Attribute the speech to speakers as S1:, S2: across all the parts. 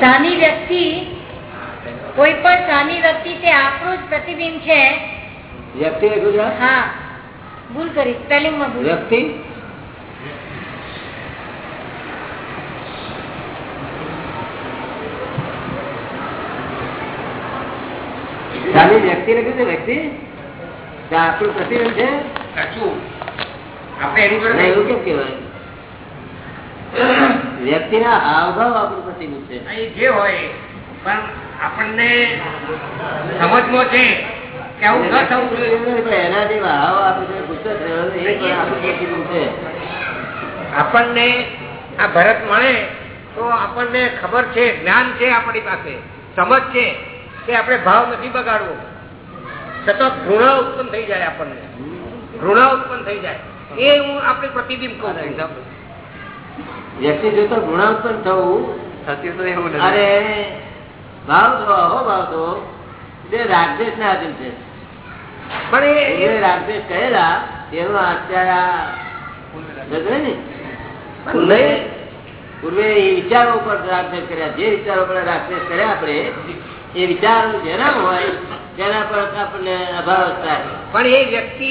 S1: સાની વ્યક્તિ કોઈ પણ સાની વ્યક્તિ તે આપણું જ પ્રતિબિંબ છે.
S2: વ્યક્તિ
S1: હા. ભૂલ કરી સ્પેલિંગમાં ભૂલ.
S2: વ્યક્તિ? વ્યક્તિ લખ્યું છે વ્યક્તિ? આપણું પ્રતિબંધ છે?
S3: સાચું. આપણે
S2: એવું કેમ કેવાય વ્યક્તિના હાવભાવ આપણું પ્રતિબંધ છે.
S3: અહીં જે હોય પણ આપણને સમજમાં છે કે આવું ન થવું જોઈએ.
S2: એના જે હાવ આપણે
S3: આપણને આ ભરત મળે તો આપણને ખબર છે જ્ઞાન છે આપણી પાસે સમજ છે કે આપણે ભાવ નથી બગાડવો. છતાં ઘૃણા ઉત્પન્ન થઈ જાય આપણને. ઘૃણા ઉત્પન્ન થઈ જાય. એ હું આપણે પ્રતિબિંબ કહું
S2: વ્યક્તિ જોતો ઉત્પન્ન થવું. થતી અરે ભાવ થવા હો ભાવ તો તે રાગદેશ ના આધીન છે.
S3: પણ એ
S2: એ કહેલા તેનો અત્યારે પૂર્વે એ વિચારો ઉપર રાગદેશ કર્યા. જે વિચારો પર રાગદેશ કર્યા આપણે એ વિચારો જેના હોય તેના પર આપણને અભાવ થાય.
S3: પણ એ વ્યક્તિ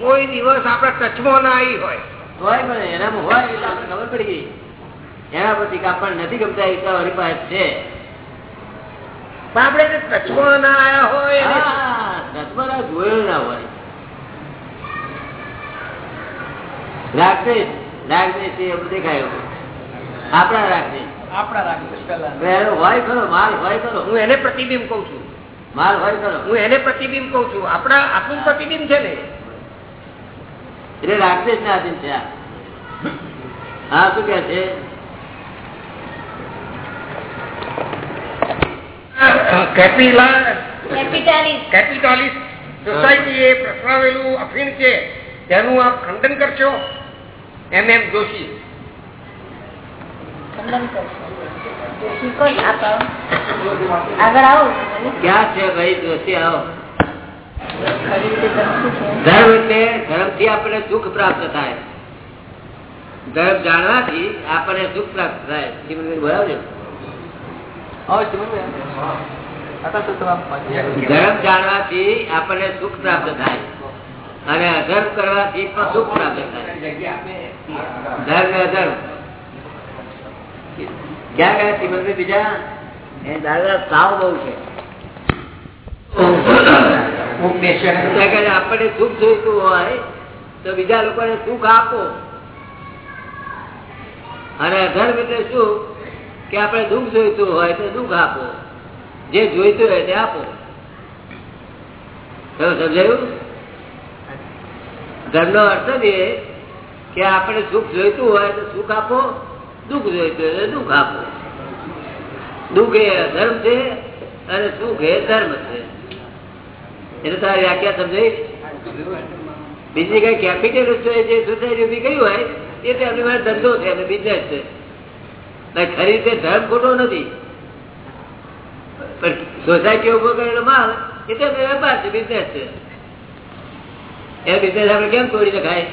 S3: કોઈ દિવસ આપણા ટચમાં ના આવી હોય.
S2: હોય પણ એનામાં હોય એટલે આપણે ખબર પડી ગઈ. એના પછી કે આપણને નથી ગમતા એ તો પાસે છે.
S3: આપણે ટચમાં ના આવ્યા હોય એને
S2: જોયો ના હોય. રાગદેશ રાગદેશ એ બધું આપણા રાગદેશ
S4: આપણા રાગદેશ પહેલા.
S2: હવે એનો હોય ખરો માલ હોય ખરો.
S3: હું એને પ્રતિબિંબ કઉ છું.
S2: માલ હોય ખરો.
S3: હું એને પ્રતિબિંબ કઉ છું. આપણા આપણું પ્રતિબિંબ છે ને.
S2: એટલે રાગદેશ ના આધીન છે આ. હા શું કે છે?
S1: કેપિટાલિસ્ટ
S3: કેપિટાલિસ્ટ પ્રસરાવેલું અફીણ છે. તેનું આપ ખંડન કરશો? એમ એમ જોશી.
S1: આગળ આવો.
S2: ક્યાં છે ભાઈ જોશી આવો.
S1: ખરી રીતે ગમતું છે?
S2: ધર્મ એટલે ધર્મથી આપણને સુખ પ્રાપ્ત થાય. ધર્મ જાણવાથી આપણને સુખ પ્રાપ્ત થાય. શ્રીમંતભાઈ ધર્મ જાણવાથી આપણને સુખ પ્રાપ્ત થાય. અને અધર્મ કરવાથી પણ સુખ પ્રાપ્ત થાય. ધર્મ અધર્મ. ક્યાં ગયા શ્રીમંતભાઈ બીજા? એ દાદા સાવ બહુ છે. આપણને સુખ જોઈતું હોય તો બીજા લોકોને સુખ આપો. અને અધર્મ એટલે શું? કે આપણે દુઃખ જોઈતું હોય તો દુઃખ આપો. જે જોઈતું હોય તે આપો. સમજાયું? ધર્મનો અર્થ જ એ કે આપણે સુખ જોઈતું હોય તો સુખ આપો, દુઃખ જોઈતું હોય તો દુઃખ આપો. દુઃખ એ અધર્મ છે અને સુખ એ ધર્મ છે. એટલે તારી વ્યાખ્યા સમજાઈ? બીજી કઈ કેપિટલ જે સોસાયટી ઊભી કરી હોય, એ તો એમની પાસે ધંધો છે અને બિઝનેસ છે. ખરી રીતે ધર્મ ખોટો નથી. પણ સોસાયટી ઊભો કરેલો માલ, એ તો વેપાર છે બિઝનેસ છે. એ બિઝનેસ આપણે કેમ તોડી શકાય?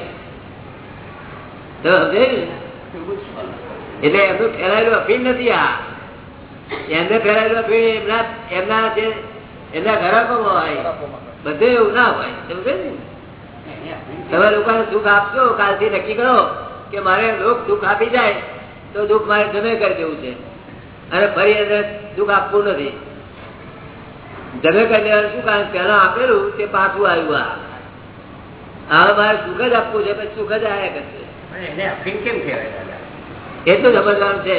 S2: એટલે એમનું ફેલાયેલું અફીણ નથી આ. એમને ફેલાયેલું અફીણ એમના એમના જે, એમના ઘરાકોમાં હોય. બધે એવું ના હોય, સમજે ને? તમે લોકોને સુખ આપશો, કાલથી નક્કી કરો કે મારે લોક સુખ આપી જાય. તો દુઃખ મારે જમે કરી દેવું છે. અને ફરી એને દુઃખ આપવું નથી. જમે કરી દેવાનું શું કારણ? પહેલા આપેલું તે પાછું આવ્યું આ. હવે મારે સુખ જ આપવું છે પછી સુખ જ આવ્યા કરશે
S3: કેમ કહેવાય
S2: એટલું સમજવાનું છે.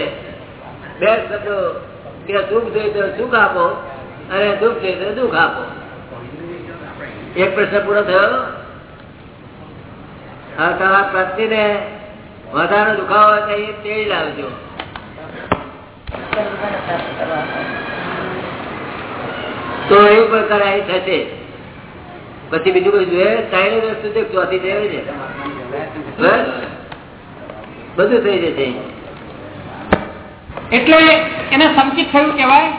S2: બે શબ્દો કે સુખ જોઈએ તો સુખ આપો અને દુઃખ જોઈએ તો દુઃખ આપો. એક પ્રશ્ન પૂરો થયો? હા તમારા પત્નીને વધારે દુખાવો થાય તે લાવજો. તો એવું પણ કરાય થશે. પછી બીજું કઈ જોઈએ? ત્રણ વસ્તુ છે ચોથી દેવે છે. બધું થઈ જશે
S3: એટલે એને સંકિત થયું કેવાય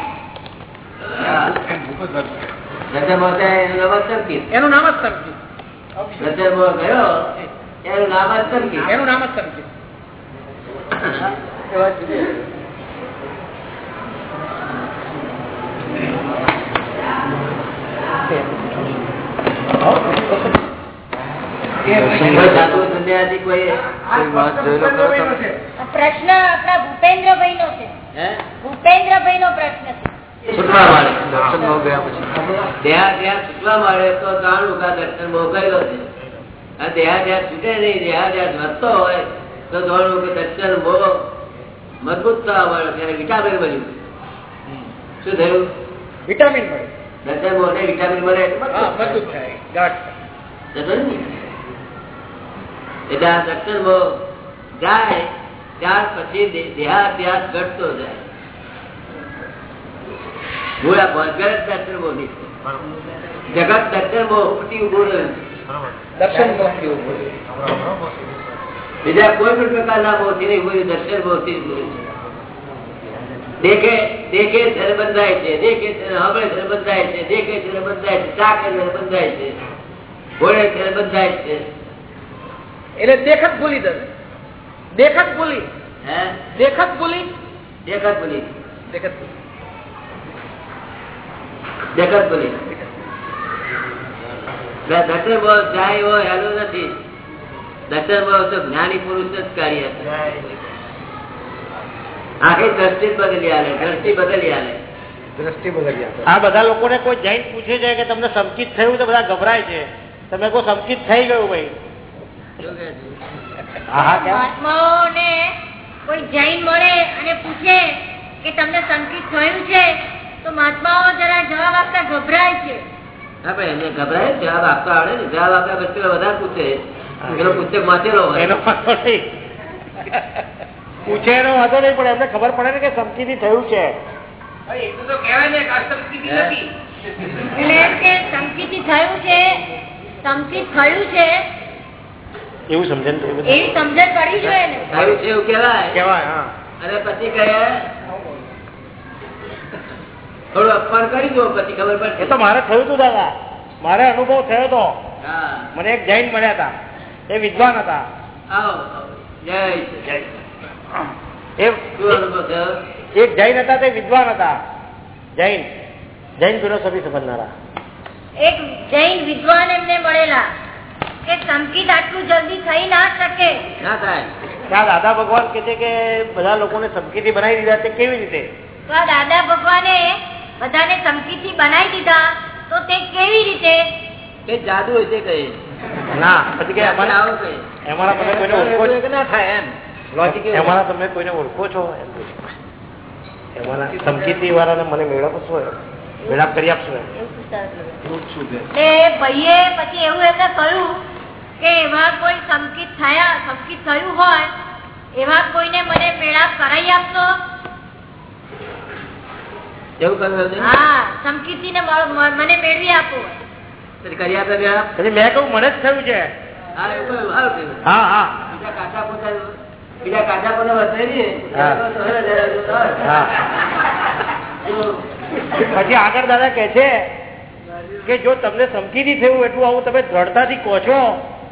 S2: એનું નામ જ
S3: એનું નામ જ સંકિત
S2: ગયો? એનું નામ જ સંકેત
S3: એનું નામ જ સંકિત
S1: પ્રશ્ન આપણા ભૂપેન્દ્રભાઈ નો છે.
S2: હે?
S1: ભૂપેન્દ્રભાઈ નો પ્રશ્ન છે.
S2: છૂટવા પછી. ત્યાં જ્યાં છૂટવા માળે તો ત્રણ કે દર્શન બહુ કર્યો છે. આ છૂટે નહીં દેહા વધતો હોય તો જાણવું કે દર્શન બહુ મજબૂત થવા મળે ત્યારે વિટામિન બન્યું શું થયું?
S3: વિટામિન મળે
S2: દર્શન બહુ વિટામિન મળે. મજબૂત
S3: મજબૂત થાય ગાઢ થાય.
S2: સમજ્યું ને? એટલે આ દર્શન બહુ જાય ત્યાર પછી દે- ઘટતો જાય. મૂળા ભગત દર્શન બહુ જગત દર્શન બહુ ઉપટી ઉભું રહ્યું
S3: દર્શન મોક્ષી
S2: બીજા કોઈ પણ પ્રકારના મોથી નહીં કોઈ દર્શન મોથી દેખે દેખે ત્યારે બંધાય છે દેખે હમણે ત્યારે બંધાય છે દેખે ત્યારે બંધાય છે ચાકે ત્યારે બંધાય છે ઘોડે ત્યારે બંધાય છે.
S3: એટલે દેખત ભૂલી દે. દેખત ભૂલી.
S2: હે?
S3: દેખત ભૂલી.
S2: દેખત બોલી
S3: દેખત ભૂલી.
S2: દેખત બોલી દર્શન બહુ જાય એવો હેલો નથી. દર્શન બહુ તો જ્ઞાની પુરુષ જ કાર્ય આખી દ્રષ્ટિ બદલી આલે દ્રષ્ટિ બદલી આલે.
S5: આ બધા લોકોને કોઈ જૈન પૂછે છે કે તમને સંકિત થયું તો બધા ગભરાય છે. તમે કોઈ સંકિત થઈ ગયું ભાઈ.
S1: મહાત્માઓને કોઈ જૈન મળે અને પૂછે કે તમને સંકિત થયું છે તો મહાત્માઓ જરા જવાબ આપતા ગભરાય છે.
S2: હા ગભરાય જવાબ આપતા આવડે ને. જવાબ આપ્યા પછી વધારે પૂછે. પેલો પુસ્તક વાંચેલો હોય.
S5: એનો વાંધો નહીં. પૂછે એનો વાંધો નહીં પણ એમને ખબર પડે ને કે સંકિત થયું છે.
S3: એટલું તો કહેવાય ને કે આ સંસ્કૃતિ નથી.
S1: એટલે એમ કે સંકિત થયું છે સંકિત થયું છે.
S5: એવું
S1: સમજણ પડી જોઈએ
S2: છે એવું કહેવાય.
S5: કહેવાય
S2: અને પછી કહે થોડું અપમાન કરી દો પછી ખબર પડશે.
S5: તો મારે થયું હતું દાદા. મારે અનુભવ થયો હતો મને એક જૈન મળ્યા હતા. એ વિદ્વાન હતા. એક જૈન હતા તે વિદ્વાન હતા. જૈન. જૈન ફિલોસોફી સમજનારા.
S1: એક જૈન વિદ્વાન એમને મળેલા કે સંકિત આટલું જલ્દી થઈ ના શકે.
S2: ના થાય.
S5: ત્યાં દાદા ભગવાન કે છે કે બધા લોકોને સંકેતી બનાવી દીધા તે કેવી રીતે?
S1: આ દાદા ભગવાને બધાને સંકિતથી બનાવી દીધા. તો તે કેવી રીતે?
S2: જાદુ હશે કહે.
S5: ના. પછી કે
S2: મને આવો કહે
S5: અમારા તમે કોઈને ઓળખો છો
S2: ના થાય એમ. લોજિક એવું.
S5: તમે કોઈને ઓળખો છો? એમ પૂછે. અમારા વાળાને મને મેળવશો એમ? મેળાપ કરી આપશો એમ?
S1: ભાઈએ પછી એવું એમને કહ્યું કે એવા કોઈ સંકિત થયા સંકિત થયું હોય એવા કોઈને મને મેળાપ કરાવી આપશો?
S2: એવું કહ્યું એમને?
S1: હા સંકિતથી ને મ- મ- મને મેળવી આપો.
S2: પછી કરી આપે
S5: પછી મેં કહ્યું મને જ થયું છે.
S2: હા એવું કહ્યું સારું થયું.
S5: હા હા.
S2: બીજા કાચા પોતા બીજા કાચા પોતા વધારીએ
S5: હા.
S2: તો હે, હે, હે.
S5: હા પછી આગળ દાદા કે છે કે જો તમને સમકીથી થયું એટલું આવું તમે દ્રઢતાથી કહો છો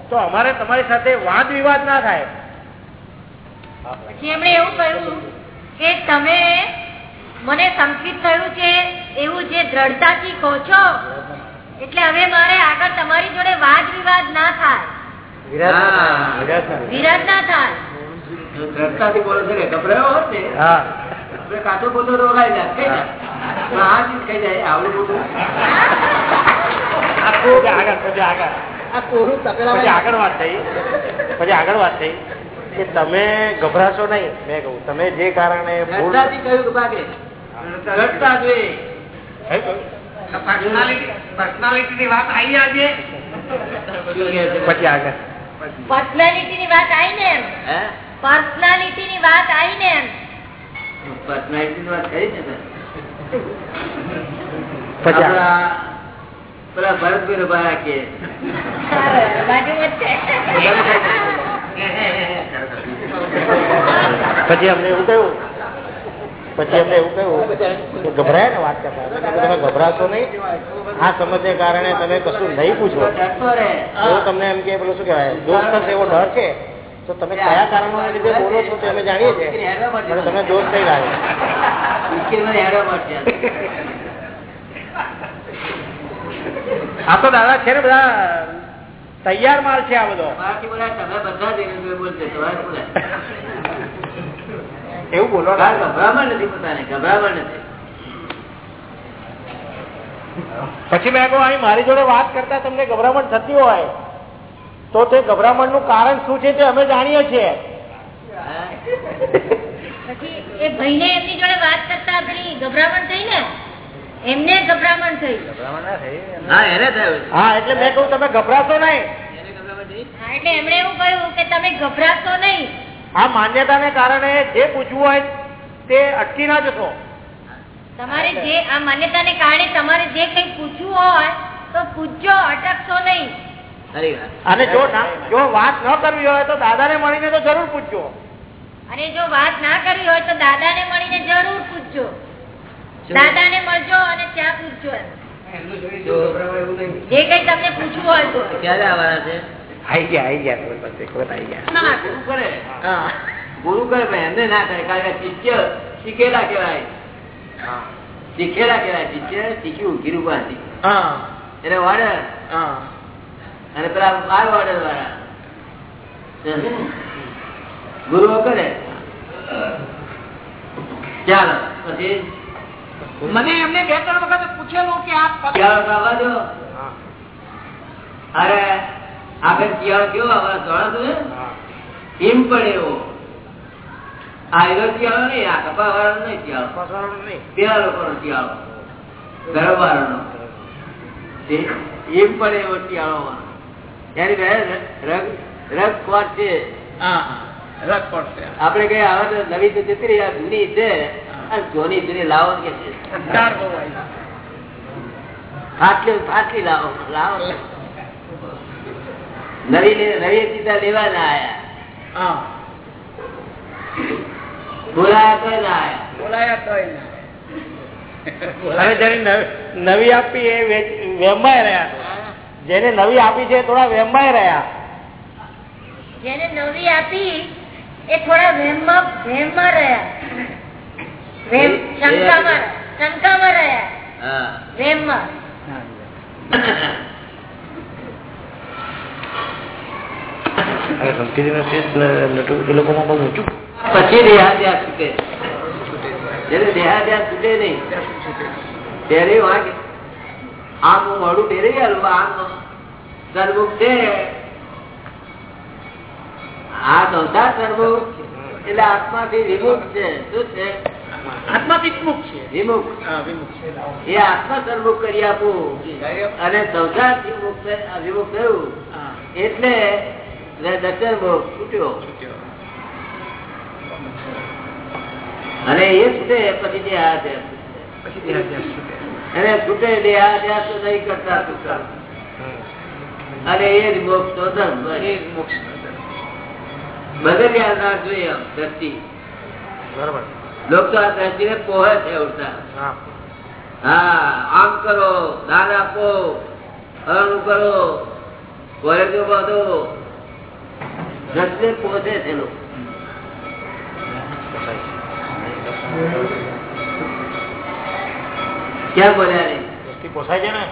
S5: તો અમારે તમારી સાથે વાદ વિવાદ ના થાય.
S1: પછી એમણે એવું કહ્યું કે તમે મને સંકિત થયું છે એવું જે દ્રઢતાથી કહો છો? એટલે હવે મારે આગળ તમારી જોડે વાદ વિવાદ ના થાય.
S5: વિરાટ ના થાય, વિરાટ ના થાય.
S1: વિરાટ ના થાય.
S2: દ્રઢતાથી બોલે છે ને ગભરાયો હોત ને? આપણે કાચો પોતો તો ઓલાઈ જાય ખાઈ જાય. આ ચીજ ખાઈ જાય આવડું મોટું.
S5: પછી આગળ પછી વાત થઈ. પછી આગળ વાત થઈ કે તમે ગભરાશો નહીં. મેં કહું તમે જે કારણે ભૂલ
S2: કહ્યું ભાગે. દ્રઢતા જોઈએ
S3: પર્સનાલિટી ની વાત આવી આજે
S2: શું કહે છે?
S5: પછી આગળ
S1: પર્સનાલિટી ની વાત આવી ને એમ પર્સનાલિટી ની વાત આવી ને એમ
S2: પર્સનાલિટી ની વાત કરી ને
S5: પછી આગળ.
S2: આપણા પેલા ભરતભાઈ ઊભા રાખીએ
S1: બાજુમાં જ છે
S5: પછી અમને એવું કહ્યું પછી અમને એવું કહ્યું કે ગભરાય ને વાત કરતા. તમે ગભરાશો નહીં. આ સમજને કારણે તમે કશું નહીં પૂછો. તો તમને એમ કે પેલું શું કહેવાય દોષ થશે એવો ડર છે. તો તમે કયા કારણો લીધે બોલો છો તે અમે જાણીએ છીએ. અને તમને દોષ થઈ લાગે. આ તો દાદા છે ને બધા તૈયાર માલ છે આ બધો.
S2: તમે બધા જઈને બોલશે તમારે બોલાય.
S5: એવું બોલો
S2: ગભરામણ નથી પોતાને ગભરામણ નથી.
S5: પછી મેં કહું અહીં મારી જોડે વાત કરતા તમને ગભરામણ થતી હોય તો તે ગભરામણનું કારણ શું છે તે અમે જાણીએ છીએ.
S1: પછી એ ભાઈને એમની જોડે વાત કરતા પેલી ગભરામણ થઈ ને એમને ગભરામણ થઈ.
S2: હા એને થયું.
S5: હા એટલે મેં કહું તમે ગભરાશો નહીં.
S2: ગભરામણ થઈ?
S1: એટલે એમણે એવું કહ્યું કે તમે ગભરાશો નહીં.
S5: આ માન્યતાને કારણે જે પૂછવું હોય તે અટકી ના જશો
S1: તમારે જે આ માન્યતાને કારણે તમારે જે કઈ પૂછવું હોય તો પૂછજો અટકશો નહીં.
S5: અને જો જો વાત ન કરવી હોય તો દાદાને મળીને તો જરૂર પૂછજો.
S1: અને જો વાત ના કરવી હોય તો દાદાને મળીને જરૂર પૂછજો. દાદાને મળજો અને ત્યાં પૂછજો જે કઈ તમને પૂછવું હોય તો.
S2: ક્યારે આવવાના છે?
S5: આવી ગયા આવી ગયા તમે પાસે વખત આવી ગયા.
S2: ના, ગુરુ કરે ગુરુ કરે પણ એમને ના કરે કારણ કે શિષ્ય શીખેલા
S5: કેવાય
S2: શીખેલા કેવાય શિષ્ય શીખ્યું ગીરુપાથી
S5: હા.
S2: એટલે ઓર્ડર અને પેલા બાર ઓર્ડર વાળા. ગુરુઓ કરે ચાલો પછી?
S6: મને એમને બે ત્રણ વખત પૂછેલું કે
S2: આપ અરે આગળ શિયાળો કેવો આવે? ધોળો તો હિમ પડે એવો. આ એનો શિયાળો નહીં આ કપા વાળો નહીં શિયાળો. પેલા લોકોનો શિયાળો. ગરમ વાળાનો તે હિમ પડે એવો શિયાળોમાં. એની બે રગ રગ કોટ છે? આપડે કઈ આવે તો નવી તો જતી રહી આ જૂની છે. જૂની જૂની લાવો કે છે? ફાટલી ફાટલી લાવો લાવો. નવી નવી સીધા લેવા ના આયા. બોલાયા તો ના આયા.
S5: અને જેને નવી- નવી આપી એ વે- વેમાય રહ્યા. જેને નવી આપી છે એ થોડા વેમાય રહ્યા.
S1: જેને નવી આપી એ થોડા વેમમાં વહેમમાં રહ્યા. વહેમ શંકામાં શંકામાં રહ્યા.
S2: હા
S1: વહેમમાં
S5: અને સંસ્કૃતિનો શ્રેષ્ઠ નટુ એ લોકોમાં બહુ ઊંચું.
S2: પછી દેહાદ્યાસ છૂટે. જયારે દેહાદ્યાસ છૂટે નહીં ત્યારે વાગે આમ હું મોડું ડેરે ગયેલું આમ સર્વમુખ છે. આ સંસાર સર્વમુખ એટલે આત્માથી વિમુખ છે. શું છે?
S6: આત્માથી મુખ છે.
S2: વિમુખ. એ આત્મા સર્વમુખ કરી આપું. અને વિમુખ થયું. એટલે દર્શન મુખ છૂટ્યો. અને એ છૂટે પછી દેહાદ્યાસ અને છૂટે દેહાદ્યાસ તો નહીં કરતા. અને એ જ મોક્ષ નો ધર્મ બધે ધ્યાન ના જોઈએ આમ દ્રષ્ટિ
S5: બરોબર.
S2: લોકો તો આ દ્રષ્ટિને પોહે છે ઉડતા. હા. આમ કરો દાન આપો હરણ કરો કોલેજો બધો દ્રષ્ટિને પોહે છે લોકો ક્યાં બોલ્યા
S5: રે? પોસાય છે ને?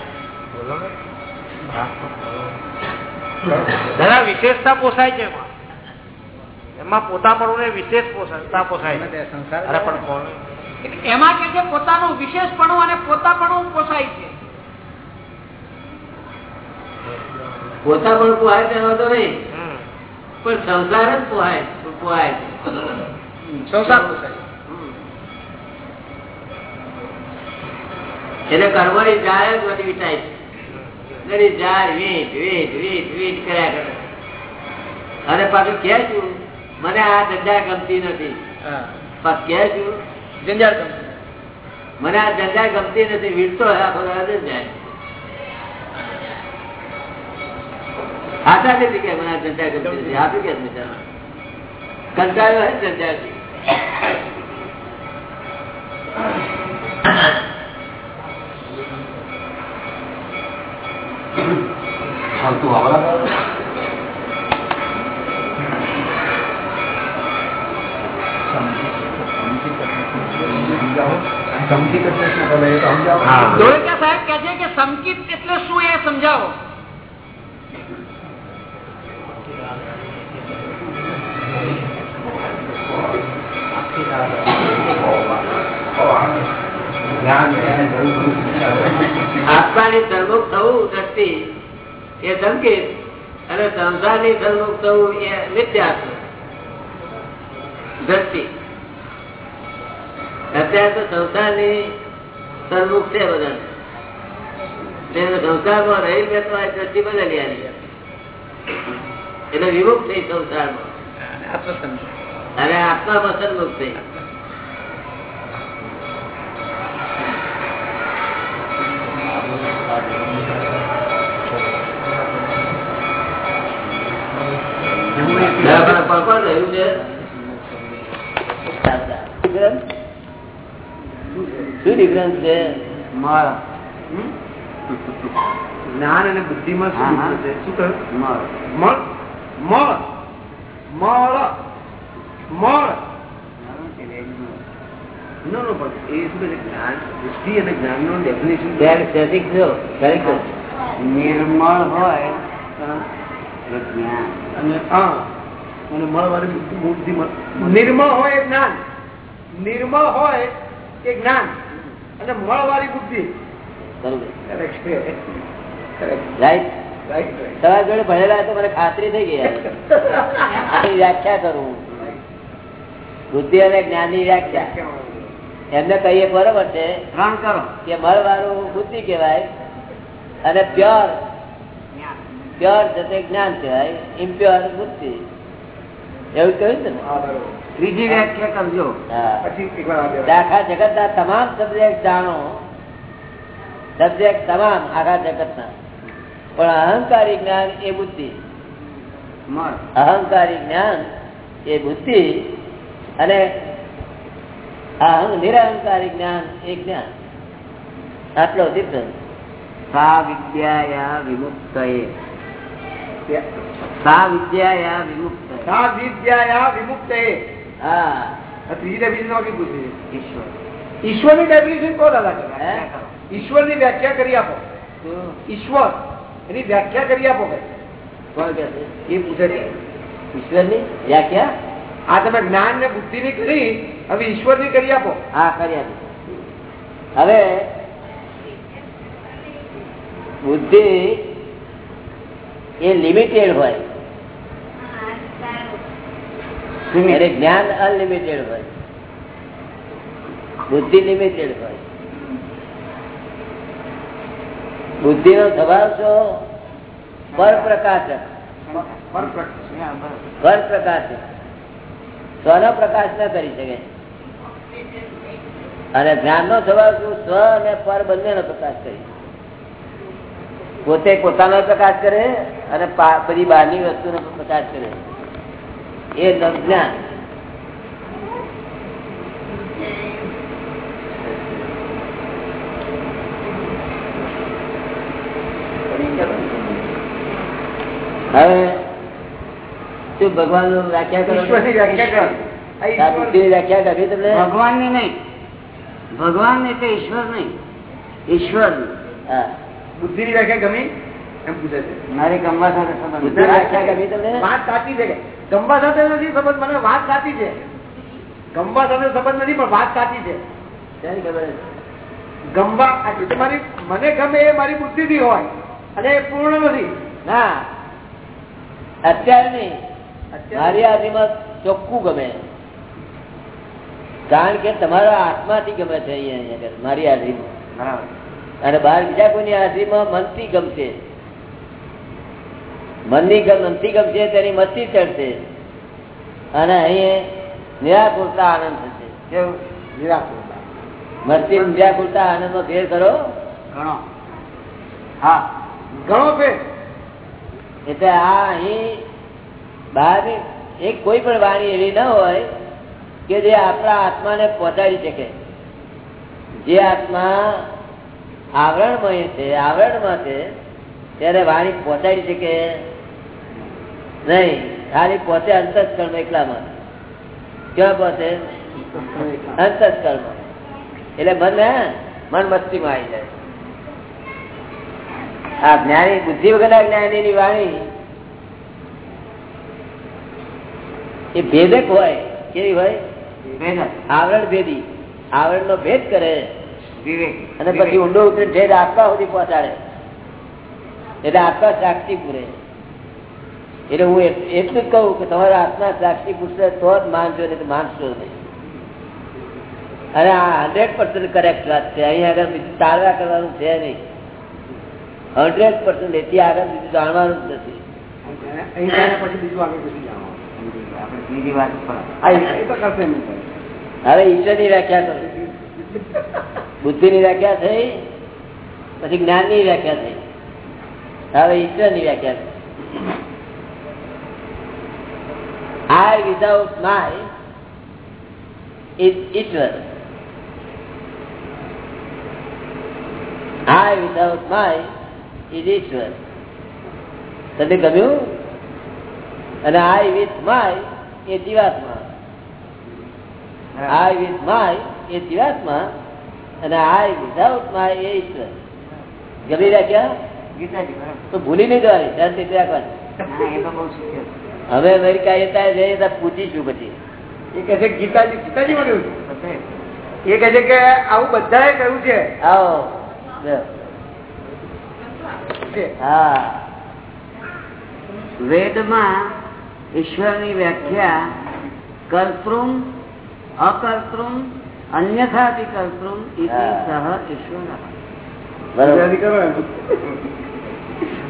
S5: બોલો ને. દાદા વિશેષતા પોસાય છે એમાં. એમાં પોતાપણું ને વિશેષ પોસાય પોસાય છે. અરે પણ કોણ?
S6: એમાં કે છે પોતાનું વિશેષપણું અને પોતાપણું પોસાય છે.
S2: પોતા પણ આવે તેનો તો નહીં. પણ સંસાર જ પોહાય પોહાય.
S6: સંસાર પોસાય.
S2: એટલે કર્મની જાય જ બધી વિટાય જાય વીટ વીટ વીટ વીટ કર્યા કરે. અને પાછું કે છું મને આ ધંધા ગમતી નથી. પાછું કે છું
S6: જંજાળ
S2: મને આ ધંધા ગમતી નથી વીટતો આખો જાય આશા નથી કે મને આ ચર્ચા ગમતી નથી આ શું કે છે બિચારા? કંટાળ્યો હોય ને ચર્ચાથી.
S7: ધોળકિયા સાહેબ કે છે કે સંકિત એટલે શું એ સમજાવો
S2: આત્માની સન્મુખ થવું દ્રષ્ટિ એ સંકેત અને સંસારની સન્મુખ થવું એ મિથ્યાત્મ દ્રષ્ટિ અત્યારે તો સંસારની સન્મુખ છે બધા સંસારમાં રહી બેસવા એ દ્રષ્ટિ બદલી આની એટલે વિમુખ થઈ સંસારમાં. અને આત્મામાં સન્મુખ થઈ. પણ કોણ રહ્યું છે શું ડિફરન્સ છે?
S7: જ્ઞાન અને બુદ્ધિમાં
S2: હા,
S7: શું. છે? શું કહ્યું? મળ? મળ. મળ. મળ.
S8: નિર્મળ હોય જ્ઞાન.
S7: અને હા અને મળવાળી બુદ્ધિ બુદ્ધિ નિર્મળ હોય જ્ઞાન. નિર્મળ હોય એ જ્ઞાન. અને મળવાળી બુદ્ધિ.
S2: બરોબર. તમારા જોડે ભણેલા તો મને ખાતરી થઈ ગઈ. આની વ્યાખ્યા કરું. બુદ્ધિ અને જ્ઞાનની વ્યાખ્યા. એમને કહીએ બરોબર છે
S8: ત્રણ કરો.
S2: કે મળવાળું બુદ્ધિ કહેવાય અને પ્યોર પ્યોર જતે જ્ઞાન કહેવાય ઇમ્પ્યોર બુદ્ધિ. એવું કહ્યું છે ને
S7: હા,
S8: ત્રીજી વ્યાખ્યા કરજો.
S2: હા.
S7: પછી એકવાર
S2: આખા જગતના તમામ સબ્જેક્ટ જાણો. સબ્જેક્ટ તમામ આખા જગતના. પણ અહંકારી જ્ઞાન એ બુદ્ધિ. અહંકારી જ્ઞાન એ બુદ્ધિ અને નિરહંકારી જ્ઞાન એ જ્ઞાન. આટલો ડિફરન્સ
S8: સા વિદ્યાયા વિમુક્ત સા વિદ્યાયા વિમુક્ત
S7: સા વિદ્યાયા વિમુક્ત એ.
S2: હા
S7: આ ત્રીજી માં કીધું છે.
S8: ઈશ્વર.
S7: ઈશ્વરની ડેફિનેશન કહો અલગ
S2: હે?
S7: ઈશ્વરની વ્યાખ્યા કરી આપો. ઈશ્વર. એની વ્યાખ્યા કરી આપો કઈ
S2: કોણ કે
S7: એ પૂછે છે.
S2: ઈશ્વરની વ્યાખ્યા?
S7: આ તમે જ્ઞાન ને બુદ્ધિ ની કરી હવે ઈશ્વરની કરી આપો.
S2: હા કરી આપી. હવે બુદ્ધિ એ લિમિટેડ હોય. અને જ્ઞાન અનલિમિટેડ હોય. બુદ્ધિ લિમિટેડ હોય. બુદ્ધિ નો સ્વભાવ છો પરપ્રકાશક. પરપ્રકાશક. સ્વનો પ્રકાશ ન કરી શકે. અને જ્ઞાન નો સ્વભાવ શું? સ્વ અને પર બંને નો પ્રકાશ કરી પોતે પોતાનો પ્રકાશ કરે અને બધી બહારની વસ્તુનો પ્રકાશ કરે. એ જ્ઞાન. હવે શું ભગવાન વ્યાખ્યા કરો?
S7: વ્યાખ્યા કર.
S2: તમને?
S8: ભગવાનની નહીં. ભગવાન કે ઈશ્વર નહીં. ઈશ્વર.
S2: હા.
S7: બુદ્ધિની વ્યાખ્યા ગમી એમ પૂછે છે.
S8: મારી ગમવા સાથે સંબંધ
S2: વ્યાખ્યા કરી તમને?
S7: વાત સાચી છે ગંબા સાથે નથી સંબંધ મને વાત સાચી છે. ગંબા સાથે સંબંધ નથી પણ વાત સાચી છે.
S2: ખબર?
S7: મારી મને ગમે એ મારી બુદ્ધિ થી હોય. અને એ પૂર્ણ નથી.
S2: ના. અત્યારે નહીં. મારી હાજરીમાં ચોખ્ખું ગમે. કારણ કે તમારા આત્માથી ગમે છે અહીંયા મારી હાજરીમાં અને બહાર બીજા કોઈની હાજરીમાં મનથી ગમશે. મનની મનથી ગમશે તેની મસ્તી ચડશે. અને અહીં નિરાકુરતા આનંદ થશે.
S8: કેવું?
S7: નિરાકુરતા
S2: મસ્તી નિરાકુરતા આનંદમાં ફેર કરો.
S8: ઘણો. હા.
S7: ઘણો ફેર.
S2: એટલે આ અહીં બહાર એક કોઈ પણ વાણી એવી ન હોય કે જે આપણા આત્માને પહોંચાડી શકે. જે આત્મા આવરણમય છે, આવરણમાં છે, ત્યારે વાણી પહોંચાડી શકે નહીં. ખાલી પહોંચે અંતસ્કર્મ એકલામાં. ક્યાં પહોંચે અંતસ્કર્મ એટલે મન મન મસ્તીમાં આવી જાય. આ જ્ઞાની બુદ્ધિ વગરના જ્ઞાની ની વાણી એ ભેદક હોય કેવી હોય? આવરણ ભેદી. આવરણ નો ભેદ કરે. અને પછી ઊંડો ઉતરી ભેદ આત્મા સુધી પહોંચાડે. એટલે આત્મા સાક્ષી પૂરે. એટલે હું એટલું જ કહું કે તમારા આત્મા સાક્ષી પૂરશે તો જ માનજો નહીં માનશો નહીં. અને આ હંડ્રેડ પર્સન્ટ કરેક્ટ વાત છે. અહીંયા આગળ તાળવા કરવાનું છે નહીં. હંડ્રેડ પર્સન્ટ એથી આગળ બીજું જાણવાનું જ નથી. હવે ઈશ્વરની વ્યાખ્યા કરો. બુદ્ધિ ની વ્યાખ્યા થઈ પછી જ્ઞાનની વ્યાખ્યા થઈ. હવે ઈશ્વરની વ્યાખ્યા આઈ વિધાઉટ માય ઇઝ ઈશ્વર. આઈ વિધાઉટ માય ઇઝ ઈશ્વર. તને ગમ્યું? અને આઈ વિથ માય એ જીવાત્મા. આઈ વિથ માય એ જીવાત્મા અને આઈ વિધાઉટ માય એ ઈશ્વર. ગમી રાખ્યા તો ભૂલી નહીં જવાની શાંતિ રાખવાની. હવે અમેરિકા ત્યાં જઈએ તો પૂછીશું પછી.
S7: એ કહે છે ગીતાજી ગીતાજી મળ્યું એ. કહે છે કે આવું બધાએ કહ્યું છે.
S2: આવો લ્યો. હા.
S8: વેદમાં ઈશ્વરની વ્યાખ્યા કર્તૃમ અકર્તૃમ અન્યથાપી કર્તૃમ સહ ઈશ્વર.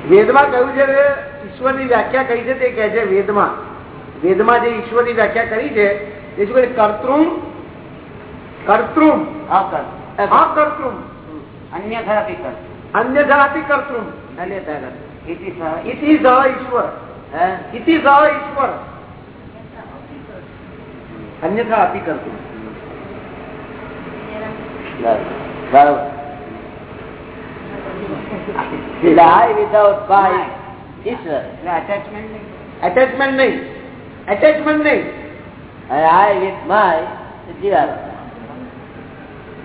S7: વેદમાં કહ્યું છે કે ઈશ્વરની વ્યાખ્યા કરી છે તે કહે છે વેદમાં. વેદમાં જે ઈશ્વરની વ્યાખ્યા કરી છે એ શું કહે છે? કર્તૃમ કર્તૃમ અકર્તૃમ.
S8: અન્યથાથી કર્તૃમ.
S7: અન્યથા આપી કર્તૃમ.
S8: અન્યથા કર્તૃમ ઇતિ સહ
S7: ઈશ્વર? ઇતિ સહ ઈશ્વર. અન્યથા આપી કર્તૃમ
S2: બરોબર. એટલે વિધાઉટ બાય ઈશ્વર.
S8: અટેચમેન્ટ નહીં.
S7: એટેચમેન્ટ નહીં. એટેચમેન્ટ નહીં.
S2: અને આઈ વિથ માય જીવાત્મા.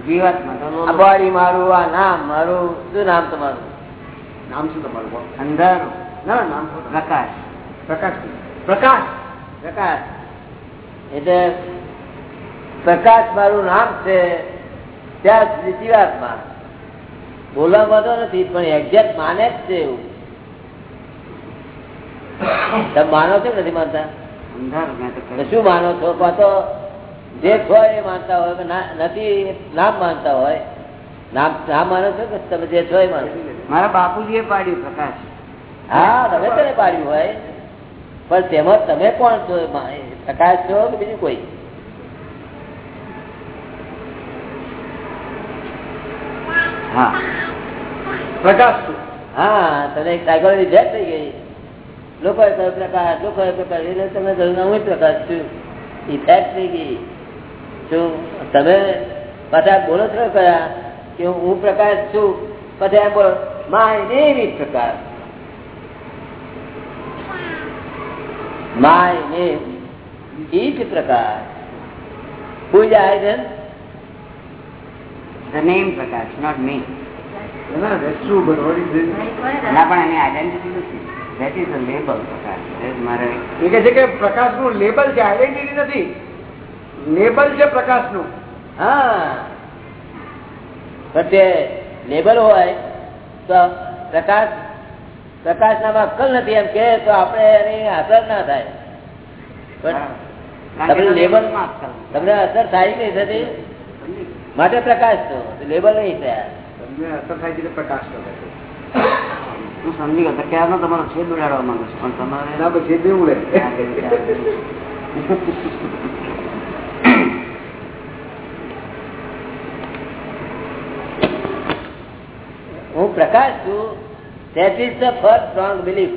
S8: જીવાત્મા.
S2: બોડી મારું આ નામ મારું શું નામ તમારું?
S7: નામ શું તમારું?
S8: અંધારું
S7: ના નામ
S8: પ્રકાશ.
S7: પ્રકાશ પ્રકાશ.
S2: પ્રકાશ. એટલે પ્રકાશ મારું નામ છે ત્યાં સુધી જીવાત્મા. બોલાવવા તો નથી પણ એક્ઝેક્ટ માને જ છે એવું. તમે માનો છો નથી માનતા? શું માનો છો? કાં તો જે હોય એ માનતા હોય નથી નામ માનતા હોય. નામ નામ માનો છો કે તમે જે છો એ માનો છો?
S8: બાપુજી એ પાડ્યું પ્રકાશ.
S2: હા તમે તને પાડ્યું હોય. પણ તેમાં તમે કોણ છો? પ્રકાશ છો કે બીજું કોઈ?
S8: હા.
S7: પ્રકાશ
S2: હા તમે એક સાયકોલોજી થઈ ગઈ. લોકો પ્રકાશ લોકો પ્રકાશ. એટલે તમે હું પ્રકાશ છું. ઇફેક્ટ થઈ ગઈ. શું? તમે પાછા બોલો છો કયા કે હું પ્રકાશ છું? પછી એમ બોલો my name is Prakash my Prakash the
S8: Prakash
S7: ના that's true, but what is this?
S8: ના પણ એની આઈડેન્ટિટી નથી. That is a label Prakash મારે
S7: એ કહે છે કે પ્રકાશનું લેબલ છે આઈડેન્ટિટી નથી. લેબલ છે પ્રકાશનું
S2: હા. પણ તે લેબલ હોય તો પ્રકાશ પ્રકાશ નામ અક્કલ નથી. એમ કે તો આપણે એની અસર ના થાય. પણ લેબલ તમને અસર થાય નહીં થતી? માટે પ્રકાશ તો. લેબલ નહીં થયા
S7: તમને અસર થાય છે પ્રકાશ.
S8: હું સમજી ગયો. ક્યારનો તમારો છેદ ઉડાડવા માંગુ છું? પણ તમારે
S7: છેદ પછી એ દેવું રહે
S8: હા,
S2: પ્રકાશ છું. That is the first strong belief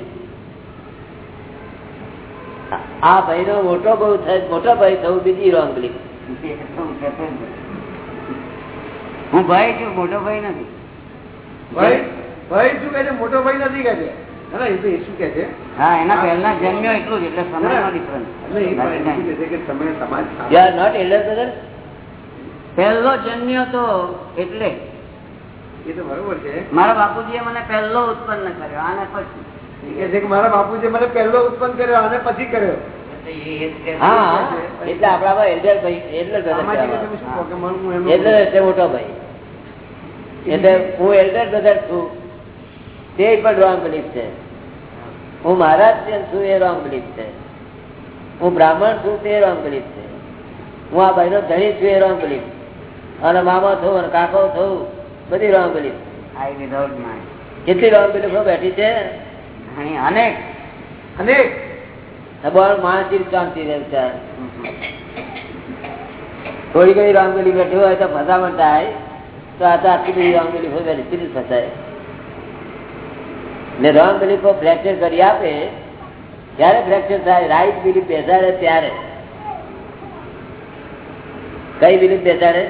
S2: આ ભાઈ નો મોટો બહુ થાય મોટો ભાઈ થવું બીજી રોંગ બિલીફ
S8: હું ભાઈ છું મોટો ભાઈ નથી.
S7: ભાઈ ભાઈ શું કે મોટો ભાઈ નથી કે છે
S8: પહેલો જન્મ્યો તો એટલે.
S7: એ તો બરોબર છે.
S8: મારા બાપુજીએ મને પહેલો ઉત્પન્ન કર્યો આને પછી.
S7: એ કે છે કે મારા બાપુજી મને પહેલો ઉત્પન્ન કર્યો અને પછી કર્યો.
S2: એટલે આપણા એલ્ડર ભાઈ એટલે મોટો ભાઈ. એટલે હું એલ્ડર બ્રધર છું. તે પણ રોંગ બિલીફ છે. હું મહારાજ છું એ રોંગ બિલીફ છે. હું બ્રાહ્મણ છું તે રોંગ બિલીફ છે. હું આ ભાઈનો ધણી છું એ રોંગ બિલીફ અને મામા થયું અને કાકો થવું બધી wrong belief
S8: I without mind.
S2: કેટલી રોંગ બિલીફો બેઠી છે?
S8: અનેક.
S7: અનેક.
S2: માનસિક શાંતિ રહે છે થોડી ઘણી બિલીફ બેઠી હોય તો ફસામણ થાય. તો આ તો આટલી બધી રોંગ બિલીફો બેઠી સીધી ફસાય ને રોંગ બિલીફો ફ્રેક્ચર કરી આપે ત્યારે ફ્રેક્ચર થાય. રાઈટ બિલીફ બેસાડે ત્યારે. કઈ બિલીફ બેસાડે?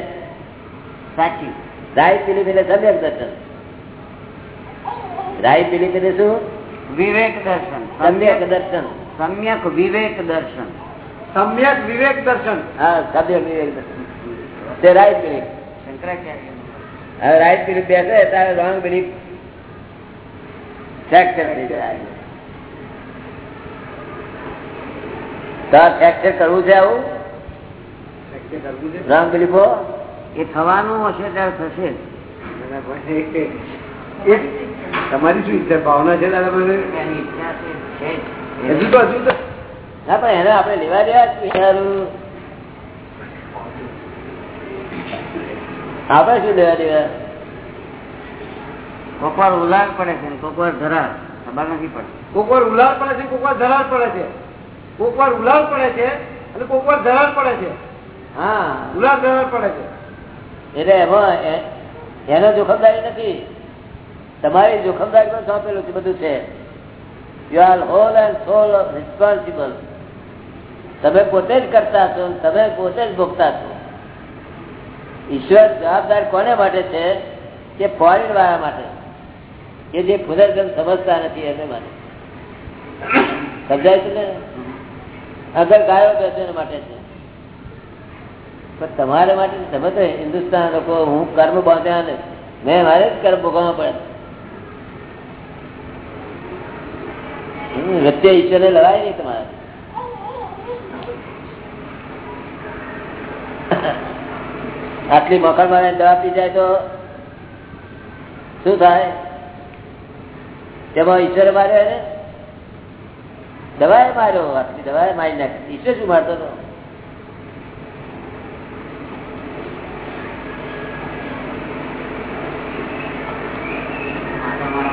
S8: સાચી.
S2: રાઈટ બિલીફ એટલે સમ્યક દર્શન. રાઈટ બિલીફ એટલે શું?
S8: વિવેક દર્શન.
S2: સમ્યક દર્શન.
S8: સમ્યક વિવેક દર્શન.
S7: સમ્યક વિવેક દર્શન.
S2: હા સમ્યક વિવેક દર્શન. તે રાઈટ બિલીફ
S8: શંકરાચાર્ય
S2: હવે રાઈટ બિલીફ બેસે ત્યારે રોંગ બિલીફ ફ્રેક્ચર થઈ જાય તો આ ફ્રેક્ચર કરવું છે આવું?
S7: કરવું છે.
S2: રોંગ બિલીફો
S8: એ થવાનું હશે ત્યારે થશે
S7: તમારી શું ઈચ્છા? ભાવના છે. હજુ તો હજુ તો.
S2: ના પણ એને આપણે લેવા દેવા. આપણે શું લેવા દેવા?
S8: કોક વાર ઉલાર પડે છે ને કોક વાર ધરાર ખબર નથી પડતી.
S7: કોક વાર ઉલાળ પડે છે કોક વાર ધરાર પડે છે. કોક વાર ઉલાળ પડે છે અને કોક વાર ધરાર પડે છે.
S2: હા.
S7: ઉલાર ધરાર પડે છે.
S2: એટલે એમાં એનો જોખમદારી નથી. તમારી જોખમદારી પણ સોંપેલું છે બધું છે. You are whole and sole responsible તમે પોતે જ કરતા છો તમે પોતે જ ભોગતા છો. ઈશ્વર જવાબદાર કોને માટે છે? કે ફોરેન વાળા માટે. કે જે પુનર્જન્મ સમજતા નથી એને માટે. સમજાય છે ને? અગર ગાયો બેસે માટે છે. પણ તમારે માટે તમે તો હિન્દુસ્તાન લોકો, હું કર્મ બાંધ્યા ને, મેં મારે જ કર્મ ભોગવવા પડે. વચ્ચે ઈશ્વરે લડાય નહીં તમારે. આટલી મખણ મારે દવા પી જાય તો શું થાય? તેમાં ઈશ્વરે માર્યો ને દવાએ માર્યો, આટલી દવાએ મારી નાખી. ઈશ્વર શું મારતો હતો?